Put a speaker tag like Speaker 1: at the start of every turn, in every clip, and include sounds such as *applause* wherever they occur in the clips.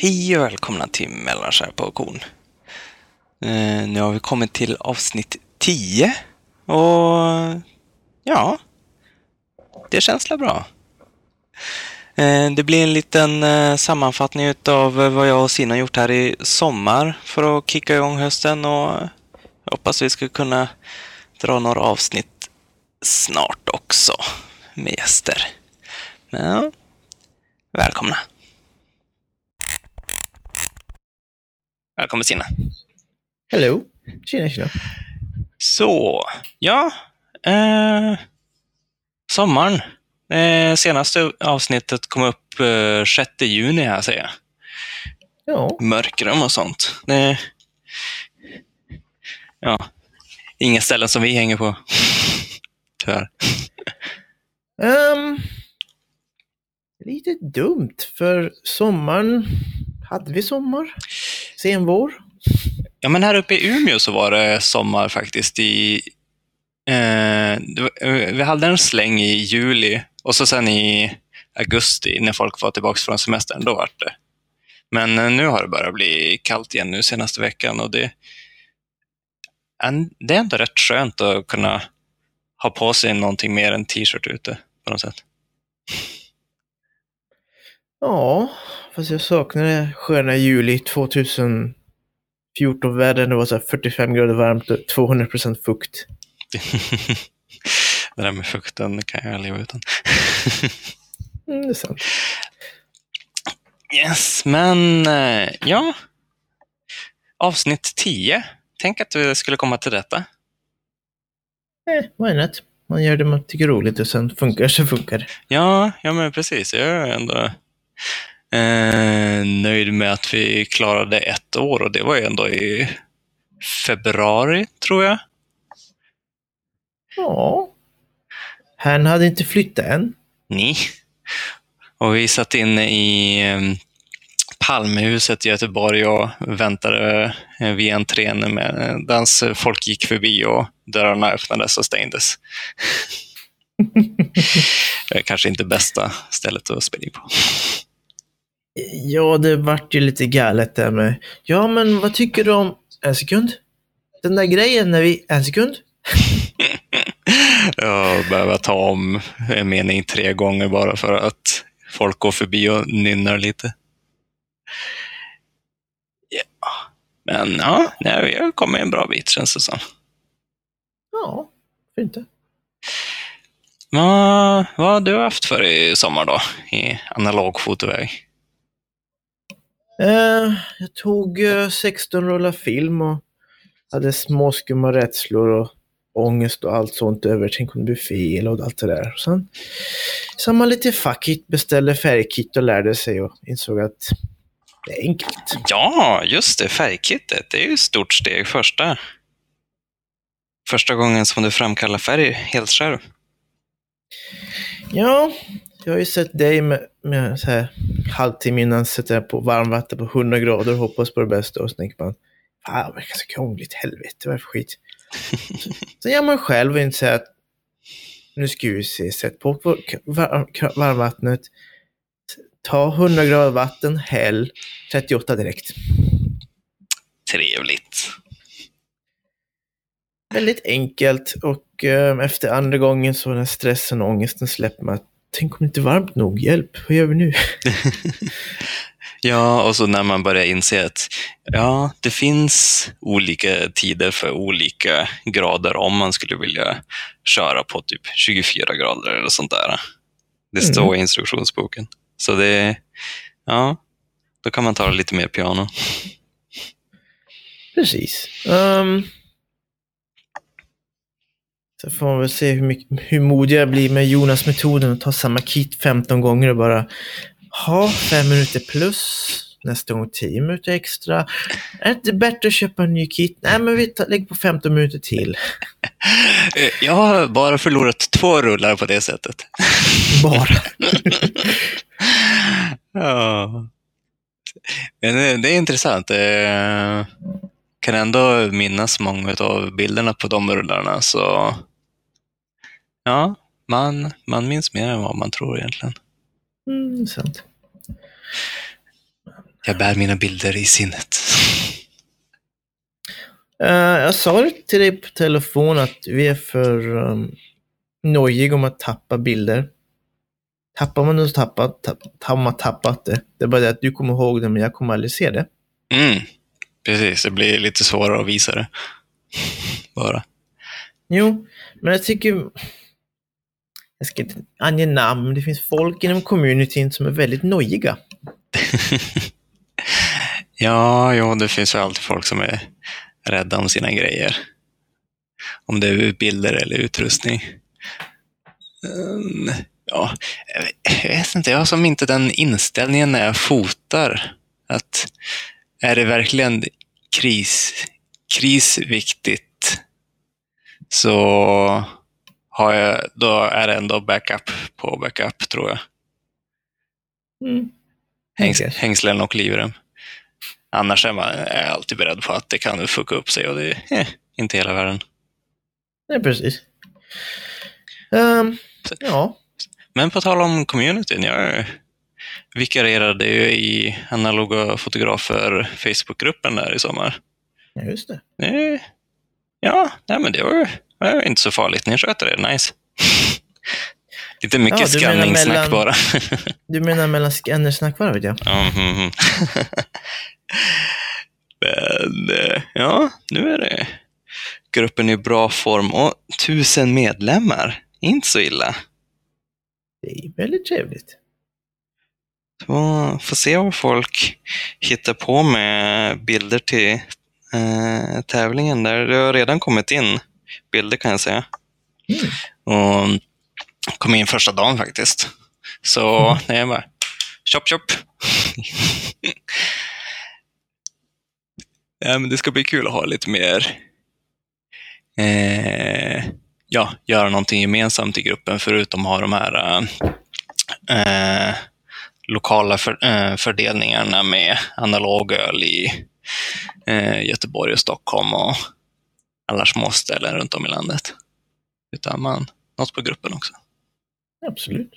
Speaker 1: Hej och välkomna till Mellanskär på auktion. Eh, nu har vi kommit till avsnitt 10 och ja, det känns väl bra. Eh, det blir en liten eh, sammanfattning av eh, vad jag och Sina gjort här i sommar för att kicka igång hösten och jag hoppas vi ska kunna dra några avsnitt snart också med gäster. Men ja, välkomna! Välkommen Sina.
Speaker 2: Hello. Tjena, tjena.
Speaker 1: Så, ja. Eh, sommaren. Eh, senaste avsnittet kom upp eh, 6 juni här säger jag.
Speaker 2: Ja,
Speaker 1: Mörkrum och sånt. Det, ja, inga ställen som vi hänger på. Tyvärr.
Speaker 2: ehm, lite dumt för sommaren, hade vi sommar? Sen vår?
Speaker 1: Ja, men här uppe i Umeå så var det sommar faktiskt i... Eh, eh, vi hade en släng i juli och så sen i augusti när folk var tillbaka från semestern, då var det. Men eh, nu har det börjat bli kallt igen nu senaste veckan och det, det är ändå rätt skönt att kunna ha på sig någonting mer än t-shirt ute på något sätt.
Speaker 2: Ja, fast jag saknar det sköna juli 2014 väder. Det var så här 45 grader varmt och 200% fukt. *laughs*
Speaker 1: det där med fukten kan jag leva utan. *laughs*
Speaker 2: Mm, det är sant.
Speaker 1: Yes, men eh, ja. Avsnitt 10. Tänk att vi skulle komma till detta.
Speaker 2: Eh, why not? Man gör det man tycker är roligt och sen funkar så funkar det.
Speaker 1: Ja, ja men precis. Jag är ändå eh, nöjd med att vi klarade ett år och det var ju ändå i februari, tror jag.
Speaker 2: Ja. Han hade inte flyttat än.
Speaker 1: Ni. Och vi satt inne i eh, Palmehuset i Göteborg och väntade eh, vid entrén medan folk gick förbi och dörrarna öppnades och stängdes. *laughs* Kanske inte bästa stället att spela in på.
Speaker 2: Ja, det vart ju lite galet där med. Ja, men vad tycker du om... En sekund. Den där grejen när vi... En sekund. *laughs*
Speaker 1: Jag behöver ta om en mening tre gånger bara för att folk går förbi och nynnar lite. Ja. Men ja, nej, vi har kommit en bra bit känns det som.
Speaker 2: Ja, varför inte?
Speaker 1: Vad, vad har du haft för i sommar då, i analog fotoväg?
Speaker 2: Eh, jag tog eh, 16 rullar film och hade småskumma rädslor och ångest och allt sånt över. Tänk om det blir fel och allt det där. Sen sa man lite fuck it, beställde färgkit och lärde sig och insåg att det är enkelt.
Speaker 1: Ja, just det, färgkittet. Det är ju ett stort steg. Första, första gången som du framkallar färg helt själv.
Speaker 2: Ja, jag har ju sett dig med, med så här halvtimme innan sätta på varmvatten på 100 grader och hoppas på det bästa och så tänker man Fan, det verkar så krångligt. Helvete, vad är det för skit? *laughs* Sen gör man själv och inser att nu ska vi se, sätt på var- varmvattnet, ta 100 grader vatten, häll 38 direkt.
Speaker 1: Trevligt.
Speaker 2: Väldigt enkelt och eh, efter andra gången så när stressen och ångesten släpper man, tänk om det inte är varmt nog, hjälp, vad gör vi nu? *laughs*
Speaker 1: Ja, och så när man börjar inse att ja, det finns olika tider för olika grader om man skulle vilja köra på typ 24 grader eller sånt där. Det står
Speaker 2: Mm.
Speaker 1: i instruktionsboken. Så det, ja, då kan man ta lite mer piano.
Speaker 2: Precis. Um, så får man väl se hur, mycket, hur modig jag blir med Jonas-metoden och ta samma kit 15 gånger och bara ha fem minuter plus. nästa gång 10 minuter extra. Är det inte bättre att köpa en ny kit? Nej, men vi tar, lägger på 15 minuter till.
Speaker 1: Eh, *laughs* Jag har bara förlorat två rullar på det sättet. *laughs*
Speaker 2: Bara. *laughs*
Speaker 1: Ja. Men det, det är intressant. Jag kan ändå minnas många av bilderna på de rullarna, så ja, man, man minns mer än vad man tror egentligen.
Speaker 2: Mm, sant.
Speaker 1: Jag bär mina bilder i sinnet.
Speaker 2: Eh, jag sa det till dig på telefon att vi är för um, nojiga om att tappa bilder. Tappar man det så tappar, tapp, har man tappat det. Det är bara det att du kommer ihåg det, men jag kommer aldrig se det.
Speaker 1: Mm, precis, det blir lite svårare att visa det. Bara.
Speaker 2: Jo, men jag tycker... Jag ska inte ange namn, men det finns folk inom communityn som är väldigt nojiga. *laughs*
Speaker 1: ja, jo, det finns ju alltid folk som är rädda om sina grejer. Om det är bilder eller utrustning. Um, ja, jag vet inte, jag har som inte den inställningen när jag fotar. Att är det verkligen kris, krisviktigt så har jag, då är det ändå backup på backup tror jag.
Speaker 2: Mm.
Speaker 1: Hängs,
Speaker 2: Tänker.
Speaker 1: hängslen och livrem. Annars är man är alltid beredd på att det kan fucka upp sig och det är eh, inte hela världen.
Speaker 2: Nej, precis. Ehm, ja.
Speaker 1: Men på tal om communityn, jag vikarierade ju i analoga fotografer Facebookgruppen där i sommar.
Speaker 2: ja, just det.
Speaker 1: Det, ja, nej, men det var, ju- det ju inte så farligt. Ni sköter det, nice. *laughs* Lite mycket
Speaker 2: Ja, mellan-
Speaker 1: bara. *laughs*
Speaker 2: Du menar mellan scannersnackvarvet, ja.
Speaker 1: Ja, mhm, mhm. Men eh, ja, nu är det gruppen i bra form och tusen medlemmar. Inte så illa.
Speaker 2: Det är väldigt trevligt.
Speaker 1: Så får se vad folk hittar på med bilder till eh, tävlingen. där. Det har redan kommit in bilder kan jag säga.
Speaker 2: Mm.
Speaker 1: Och kom in första dagen faktiskt. Så
Speaker 2: Mm.
Speaker 1: det är bara chop chop. *laughs* ja, men det ska bli kul att ha lite mer eh, ja, göra någonting gemensamt i gruppen förutom att ha de här eh, lokala för, eh, fördelningarna med analog öl i eh, Göteborg och Stockholm och alla små ställen runt om i landet. Utan man något på gruppen också.
Speaker 2: Absolut.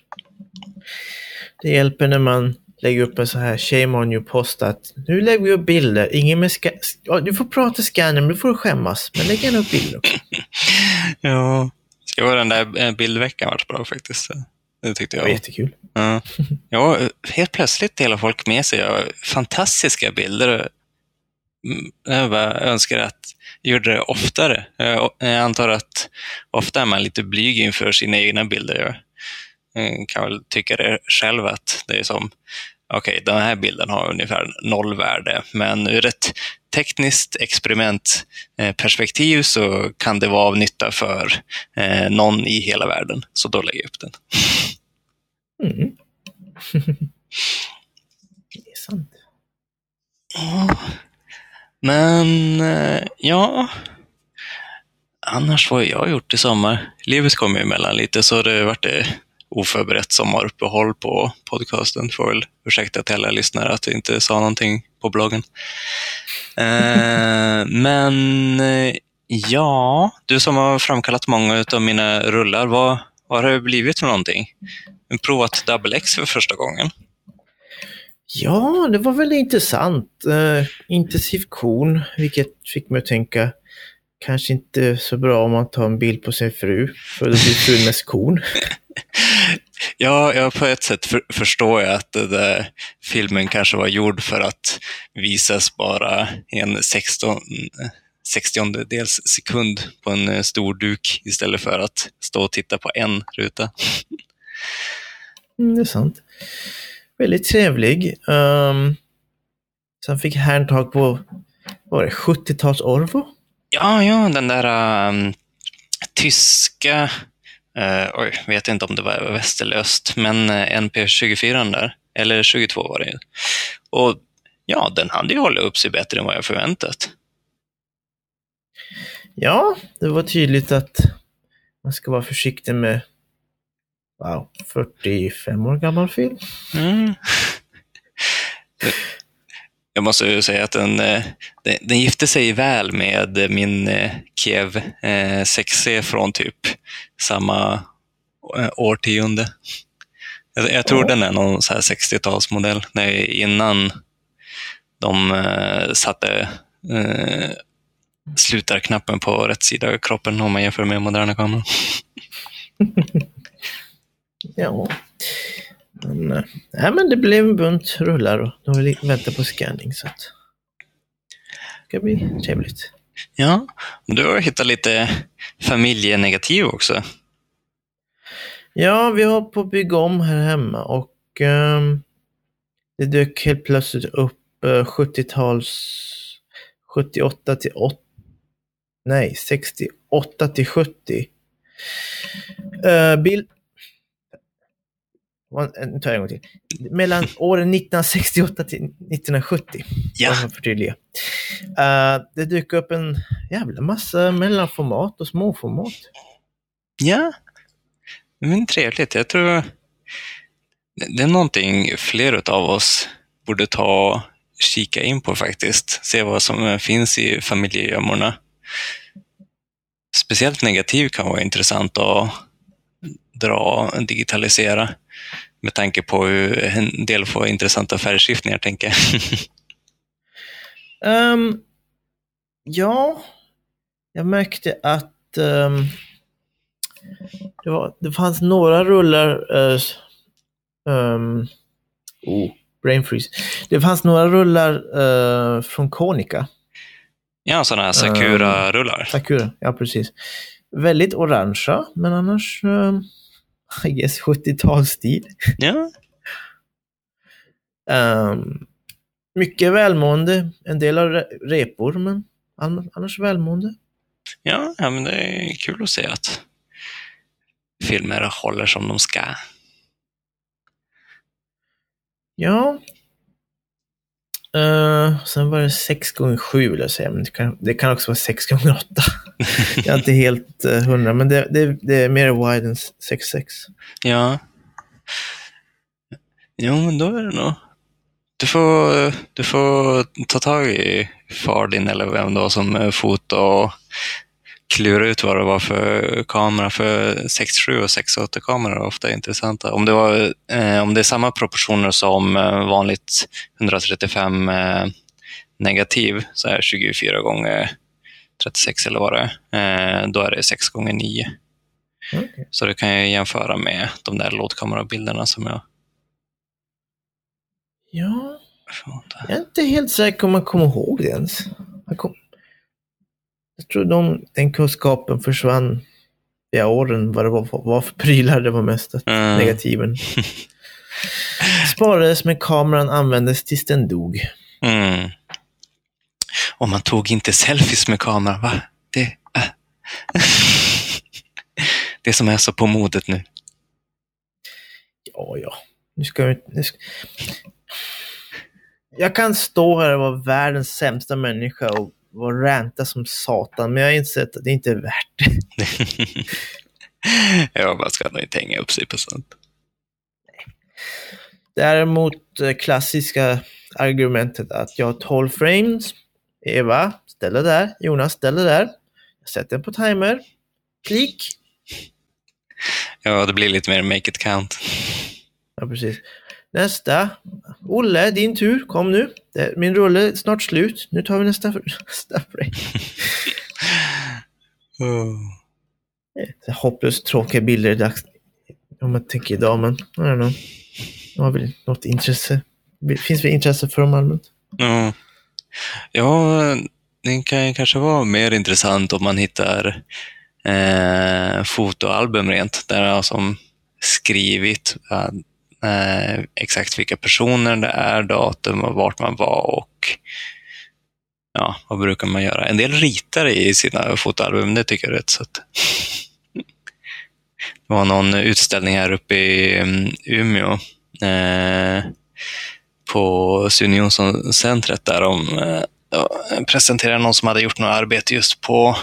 Speaker 2: Det hjälper när man lägger upp en så här shame on you post att nu lägger vi upp bilder. Ingen med ska... ja, du får prata scanner, men du får skämmas. Men lägg gärna upp bilder. *laughs*
Speaker 1: Ja. Det var den där eh, bildveckan vart bra faktiskt. Det tyckte
Speaker 2: Det var
Speaker 1: jag.
Speaker 2: jättekul.
Speaker 1: Ja. ja, helt plötsligt delar folk med sig av fantastiska bilder. Mm, Jag bara önskar att jag gjorde det oftare. Jag jag antar att ofta är man lite blyg inför sina egna bilder. Jag eh, kan väl tycka det själv att det är som, okej, den här bilden har ungefär noll värde, men ur ett tekniskt experimentperspektiv så kan det vara av nytta för eh, någon i hela världen. Så då lägger jag upp den.
Speaker 2: Mm. *laughs* det är sant.
Speaker 1: Ja. Men, eh, ja. Annars vad har jag gjort i sommar? Livet kom ju emellan lite, så det vart det eh, oförberett sommaruppehåll på podcasten. Får väl ursäkta till alla lyssnare att jag inte sa någonting på bloggen. Eh, *laughs* men, eh, ja, du som har framkallat många av mina rullar, vad, vad har det blivit för någonting? Jag har Provat Double X för första gången.
Speaker 2: Ja, det var väldigt intressant. Uh, intensiv kon, vilket fick mig att tänka kanske inte så bra om man tar en bild på sin fru, för då blir frun mest kon. *laughs*
Speaker 1: Ja, ja, på ett sätt för, förstår jag att där filmen kanske var gjord för att visas bara en 16, 60 dels sekund på en eh, stor duk istället för att stå och titta på en ruta.
Speaker 2: Mm, det är sant. Väldigt trevlig. Um, sen fick herrn tag på, var det, 70-tals Orvo?
Speaker 1: Ja, ja, den där um, tyska, uh, oj, vet inte om det var väst eller öst, men uh, NP24 där, eller 22 var det ju. Och ja, den hade ju hållit upp sig bättre än vad jag förväntat.
Speaker 2: Ja, det var tydligt att man ska vara försiktig med wow, 45 år gammal film.
Speaker 1: Mm. Jag måste ju säga att den, eh, den, den gifte sig väl med min eh, Kiev eh, 6C från typ samma eh, årtionde. Jag, jag tror
Speaker 2: Ja.
Speaker 1: den är någon så här 60-talsmodell, nej, innan de eh, satte eh, slutarknappen på rätt sida av kroppen om man jämför med moderna kameror. *laughs*
Speaker 2: Ja. Men, nej, men det blev en bunt rullar och de vill vänta på scanning så att det ska bli trevligt.
Speaker 1: Ja, du har hittat lite familjenegativ också.
Speaker 2: Ja, vi har på att bygga om här hemma och ehm, det dök helt plötsligt upp eh, 70-tals 78 till 80, nej 68 till 70. Uh, bild... Vad- Nu tar jag en gång till. Mellan *laughs* åren 1968 till 1970.
Speaker 1: Ja,
Speaker 2: förtydliga. Eh, det dök upp en jävla massa mellanformat och småformat.
Speaker 1: ja. Men trevligt. Jag tror det är någonting fler av oss borde ta och kika in på faktiskt. Se vad som finns i familjegömmorna. Speciellt negativ kan vara intressant att dra digitalisera med tanke på hur en del får intressanta färgskiftningar, tänker jag. *laughs*
Speaker 2: Ehm, ja, jag märkte att ehm, det, var, det fanns några rullar... Uh, um, oh, brain freeze. Det fanns några rullar eh, från Konica.
Speaker 1: Ja, sådana här Sakura-rullar.
Speaker 2: Sakura, ja precis. Väldigt orangea, men annars... ehm, I guess 70-talsstil.
Speaker 1: Ja,
Speaker 2: Ehm, mycket välmående. En del re- repor, men ann- annars välmående.
Speaker 1: ja, ja, men det är kul att se att filmer håller som de ska.
Speaker 2: Ja. Uh, sen var det 6 gånger 7 vill jag säga, men det kan, det kan också vara 6 gånger 8 Jag är inte helt uh, hundra, men det, det, det är mer wide än 6-6.
Speaker 1: Ja. Jo, men då är det nog... Du får, du får ta tag i far din eller vem då som fotar och klura ut vad det var för kamera. För 6.7 och 6.8 kameror är ofta intressanta. Om det, var, eh, om det är samma proportioner som eh, vanligt 135 eh, negativ, så är 24 gånger 36 eller vad det är, eh, då är det 6 gånger 9.
Speaker 2: Okay.
Speaker 1: Så det kan jag jämföra med de där lådkamerabilderna som jag
Speaker 2: Ja, jag är inte helt säker om man kommer ihåg det ens. Kom, jag tror de, den kunskapen försvann i åren, vad det var, vad för prylar det var mest.
Speaker 1: Mm.
Speaker 2: Negativen. *laughs* Sparades men kameran användes tills den dog.
Speaker 1: Mm. Och man tog inte selfies med kameran, va? Det, äh. *laughs* det som är så på modet nu.
Speaker 2: Ja, ja. Nu ska vi... Nu ska... Jag kan stå här och vara världens sämsta människa och vara ranta som satan, men jag har insett att det inte är värt det. *laughs*
Speaker 1: ja, man ska nog inte hänga upp sig på sånt.
Speaker 2: Däremot eh, klassiska argumentet att jag har 12 frames. Eva, ställ det där. Jonas, ställ det där. Jag sätter den på timer. Klick.
Speaker 1: Ja, det blir lite mer make it count.
Speaker 2: Ja, precis. Nästa. Olle, din tur. Kom nu. Min rulle är snart slut. Nu tar vi nästa, *laughs* nästa frame. *laughs*
Speaker 1: Oh.
Speaker 2: Hopplöst tråkiga bilder dags... Om man tänker idag, men I don't know. De har väl något intresse. Finns väl intresse för dem allmänt?
Speaker 1: Ja. ja, det kan kanske vara mer intressant om man hittar eh, fotoalbum rent, där jag som skrivit eh, exakt vilka personer det är, datum och vart man var och ja, vad brukar man göra? En del ritar i sina fotoalbum, det tycker jag är rätt sött. *laughs* Det var någon utställning här uppe i mm, Umeå eh, på Sune Jonsson-centret där de eh, presenterade någon som hade gjort något arbete just på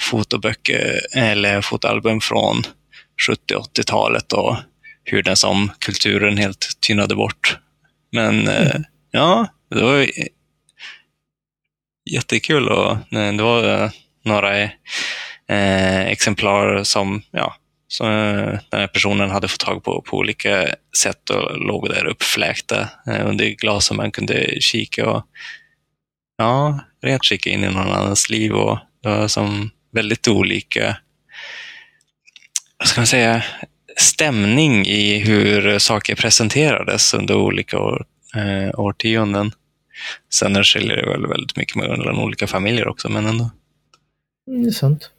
Speaker 1: fotoböcker eller fotoalbum från 70-80-talet och hur den som kulturen helt tynade bort. Men eh, ja, det var jättekul och det var eh, några eh, exemplar som, ja, som eh, den här personen hade fått tag på på olika sätt och låg där uppfläkta eh, under glas som man kunde kika och ja, rent kika in i någon annans liv och det var som väldigt olika, vad ska man säga, stämning i hur saker presenterades under olika år, eh, årtionden. Sen skiljer det väl väldigt mycket mellan olika familjer också, men ändå.
Speaker 2: Mm, det är sant.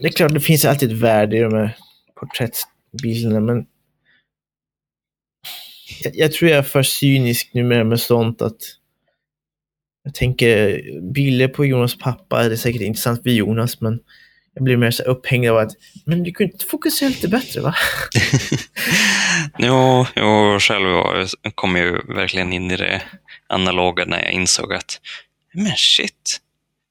Speaker 2: Det är klart, det finns alltid ett värde i de här porträttbilderna, men jag, jag tror jag är för cynisk numera med sånt att jag tänker bilder på Jonas pappa är det säkert intressant för Jonas, men jag blir mer så upphängd av att men du kunde inte fokusera lite bättre va? *laughs*
Speaker 1: jo, jo, själv var, kom ju verkligen in i det analoga när jag insåg att men shit,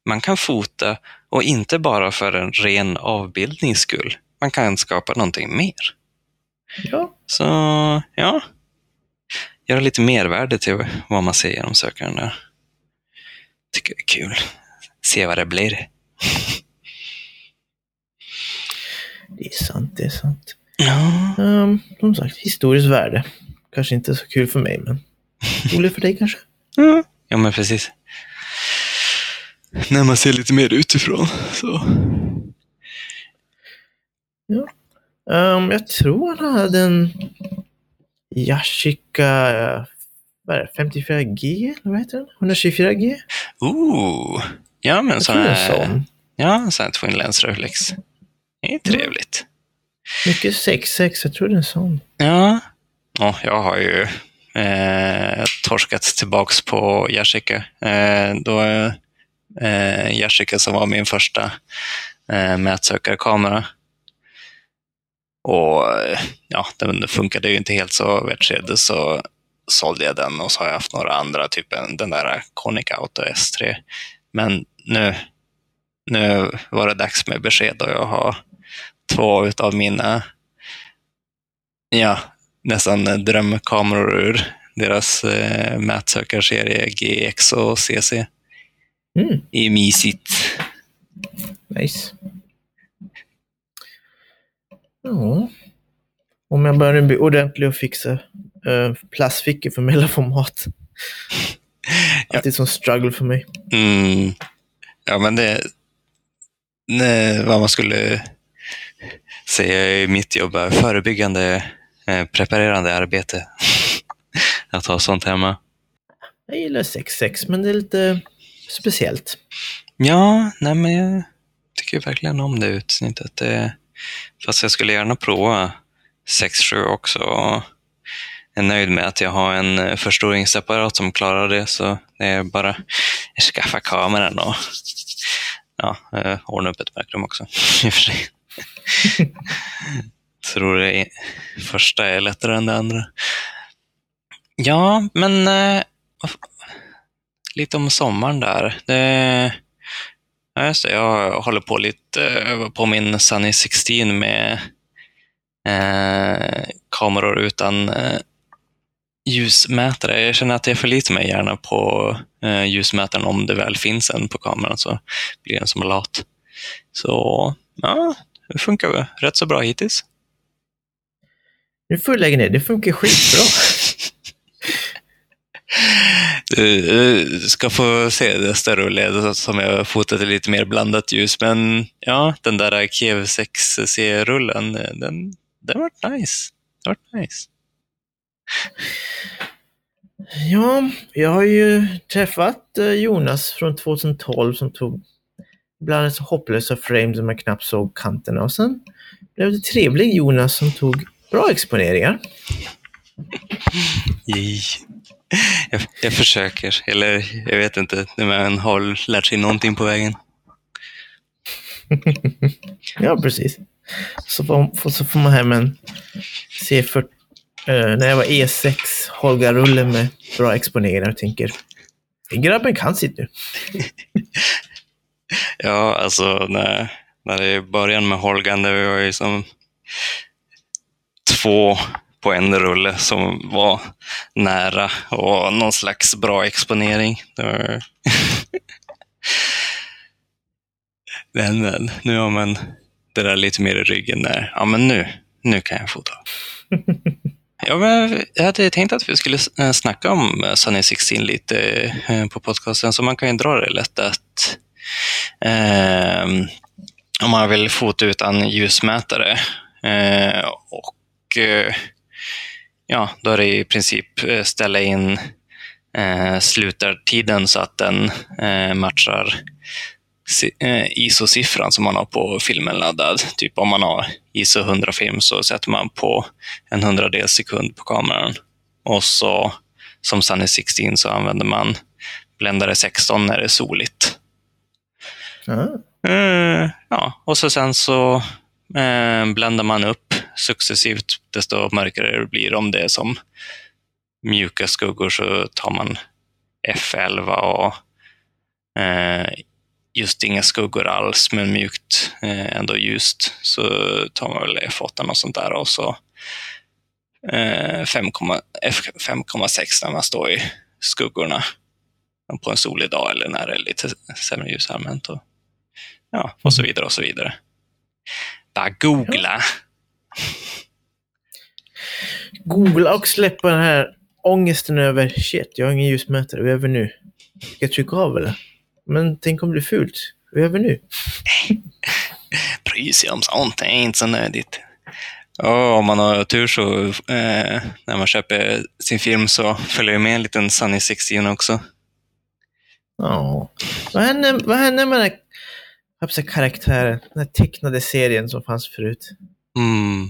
Speaker 1: man kan fota och inte bara för en ren avbildnings skull. Man kan skapa någonting mer.
Speaker 2: Ja.
Speaker 1: Så, ja. Göra lite mervärde till vad man ser genom sökaren där. Tycker det är kul. Se vad det blir.
Speaker 2: Det är sant, det är sant.
Speaker 1: Ja.
Speaker 2: Um, som sagt, historiskt värde. Kanske inte så kul för mig, men roligt för dig kanske.
Speaker 1: Ja, ja men precis. När man ser lite mer utifrån. Så.
Speaker 2: Um, jag tror han hade en Yashica eh, vad är det, 54G, eller vad heter den? 124G?
Speaker 1: Ooh. Ja, men sån här,
Speaker 2: sån.
Speaker 1: ja, sån här twin lens reflex. Det är trevligt.
Speaker 2: Mycket 6.6, jag tror det är en sån.
Speaker 1: Ja. ja, jag har ju eh, torskat tillbaks på Yashica. Eh, då eh, Yashica som var min första eh, mätsökarkamera. Och ja, den funkade ju inte helt så världsredo så sålde jag den och så har jag haft några andra, typ en- den där Konica Auto S3. Men nu, nu var det dags med besked och jag har två utav mina ja, nästan drömkameror ur deras eh, mätsökarserie GX och CC
Speaker 2: Mm,
Speaker 1: i mysigt.
Speaker 2: nice. Ja. Om jag börjar bli ordentlig och fixa uh, plastfickor för mellanformat. *laughs* Alltid som struggle för mig.
Speaker 1: Mm. Ja, men det nej, vad man skulle säga i mitt jobb är förebyggande, eh, preparerande arbete. *laughs* Att ha sånt hemma.
Speaker 2: Jag gillar 6.6, men det är lite speciellt.
Speaker 1: Ja, nej men jag tycker verkligen om det utsnittet. Det, fast jag skulle gärna prova 6.7 också. Och är nöjd med att jag har en eh, förstoringsapparat som klarar det. Så det är bara att skaffa kameran och ja, eh, ordna upp ett mörkrum också. *laughs* I och för sig. *laughs* Tror det första är lättare än det andra. Ja, men eh, lite om sommaren där. Det, ja, just det, jag håller på lite eh, på min Sunny 16 med eh, kameror utan eh, ljusmätare. Jag känner att jag förlitar mig gärna på eh, ljusmätaren om det väl finns en på kameran så blir den som lat. Så ja, det funkar väl rätt så bra hittills.
Speaker 2: Nu får du lägga ner, det funkar skitbra.
Speaker 1: Du, ska få se det större rulle som jag fotat i lite mer blandat ljus. Men ja, den där Kiev 6C-rullen, den, den var nice. Den var nice.
Speaker 2: Ja, jag har ju träffat eh, Jonas från 2012 som tog ibland så hopplösa frames där man knappt såg kanterna. Och sen blev det trevlig Jonas som tog bra exponeringar.
Speaker 1: Jag, jag försöker, eller jag vet inte, man har lärt sig någonting på vägen. *laughs*
Speaker 2: Ja, precis. Så får, så får man hem en C40, eh, när jag var E6, Holga-rulle med bra exponeringar och tänker, grabben kan sitt nu. *laughs*
Speaker 1: Ja, alltså när, när det började med Holgan, det var ju som två på en rulle som var nära och någon slags bra exponering. *laughs* Men, nu har man det där lite mer i ryggen där. Ja, men nu, nu kan jag fota. *laughs* Ja, men jag hade tänkt att vi skulle eh, snacka om Sunny 16 lite eh, på podcasten, så man kan ju dra det lätt att Ehm, om man vill fota utan ljusmätare eh, och eh, ja, då är det i princip eh, ställa in eh, slutartiden så att den eh, matchar eh, ISO-siffran som man har på filmen laddad. Typ om man har ISO 100 film så sätter man på en hundradels sekund på kameran. Och så som Sunny 16 så använder man bländare 16 när det är soligt.
Speaker 2: Ja.
Speaker 1: Eh, ja, och så sen så eh, bländar man upp successivt desto mörkare det blir. Om det är som mjuka skuggor så tar man F11 och eh, just inga skuggor alls, men mjukt eh, ändå ljust, så tar man väl F8 och sånt där och så eh, 5, F5,6 när man står i skuggorna på en solig dag eller när det är lite sämre ljus allmänt. Och, ja, och så vidare och så vidare. Bara googla.
Speaker 2: Googla och släppa den här ångesten över shit, jag har ingen ljusmätare, vi nu? Ska jag trycka av eller? Men tänk om det blir fult. Vi nu? *laughs*
Speaker 1: Bry sig om sånt, det är inte så nödigt. Ja, om man har tur så eh, när man köper sin film så följer med en liten Sunny 16 också.
Speaker 2: Ja. Vad hände, vad hände med den här jag karaktären, den här tecknade serien som fanns förut?
Speaker 1: Mm.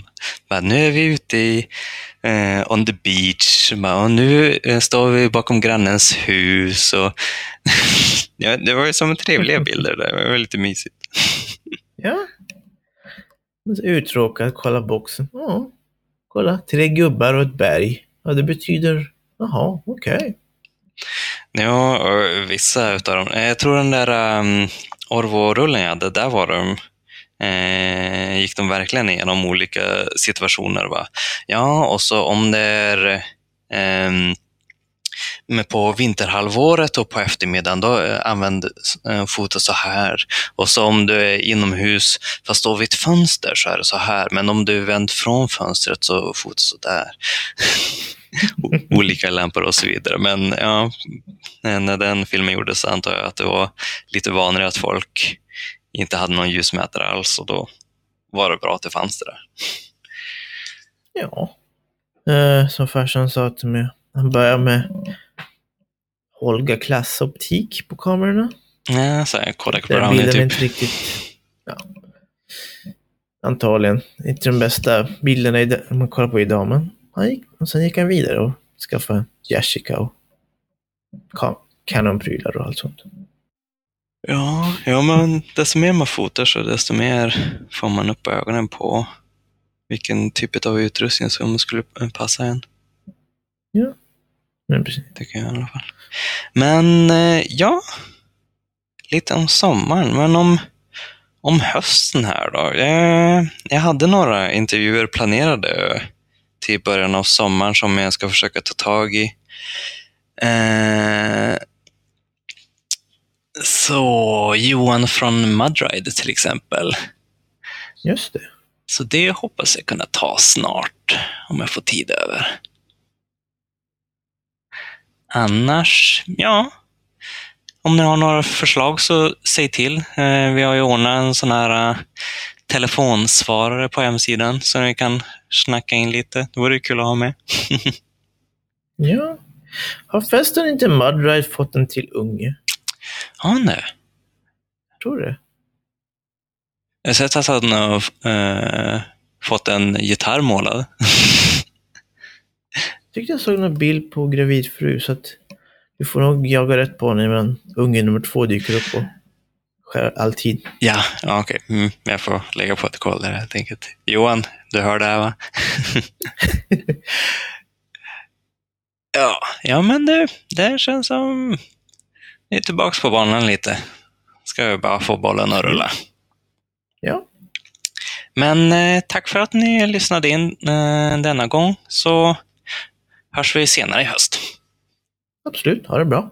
Speaker 1: Men nu är vi ute i eh, on the beach och nu eh, står vi bakom grannens hus. Och *laughs* ja, det var ju som trevliga *laughs* bilder där, det var lite mysigt.
Speaker 2: Ja. Uttråkad, kolla boxen. Ja. Kolla, tre gubbar och ett berg. Ja, det betyder... Jaha, okej.
Speaker 1: Ja, vissa utav dem. Eh, jag tror den där um, Orvo-rullen jag hade, där var de eh, gick de verkligen igenom olika situationer. Va? Ja, och så om det är eh, men på vinterhalvåret och på eftermiddagen, då eh, använd eh, foto så här. Och så om du är inomhus, fast står vid ett fönster så är det så här. Men om du är vänd från fönstret så foto så där. *laughs* *laughs* Olika lampor och så vidare. Men ja, när den filmen gjordes antar jag att det var lite vanligare att folk inte hade någon ljusmätare alls och då var det bra att det fanns det där.
Speaker 2: Ja. Eh, som farsan sa till mig, han börjar med Holga klassoptik på kamerorna.
Speaker 1: Ja, så här, Kodak
Speaker 2: Den bilden
Speaker 1: typ.
Speaker 2: inte riktigt... Ja. Antagligen inte de bästa bilderna i, man kollar på idag, men han gick, och sen gick han vidare och skaffade Yashica och ka- Canon-prylar och allt sånt.
Speaker 1: Ja, ja, men desto mer man fotar så desto mer får man upp ögonen på vilken typ av utrustning som skulle passa en,
Speaker 2: Men precis.
Speaker 1: tycker jag i alla fall. Men eh, ja, lite om sommaren. Men om, om hösten här då. Jag, jag hade några intervjuer planerade till början av sommaren som jag ska försöka ta tag i. Eh, så Johan från Mudride till exempel.
Speaker 2: Just det.
Speaker 1: Så det hoppas jag kunna ta snart, om jag får tid över. Annars, ja. Om ni har några förslag så säg till. Eh, Vi har ju ordnat en sån här eh, telefonsvarare på hemsidan så ni kan snacka in lite. Det vore kul att ha med. *laughs*
Speaker 2: Ja. Har festen inte Mudride fått en till unge?
Speaker 1: Har han det?
Speaker 2: Jag tror det.
Speaker 1: Jag har sett att han har eh, fått en gitarr målad.
Speaker 2: Jag *laughs* tyckte jag såg någon bild på gravid fru, så att du får nog jaga rätt på honom innan unge nummer två dyker upp och alltid.
Speaker 1: Ja, ja okej. Mm, jag får lägga protokoll där helt enkelt. Johan, du hör det här va? *laughs* ja, ja, men det, det känns som... Ni är tillbaka på banan lite. Ska vi bara få bollen att rulla.
Speaker 2: Ja,
Speaker 1: Men eh, tack för att ni lyssnade in eh, denna gång, så hörs vi senare i höst.
Speaker 2: absolut. Ha det bra.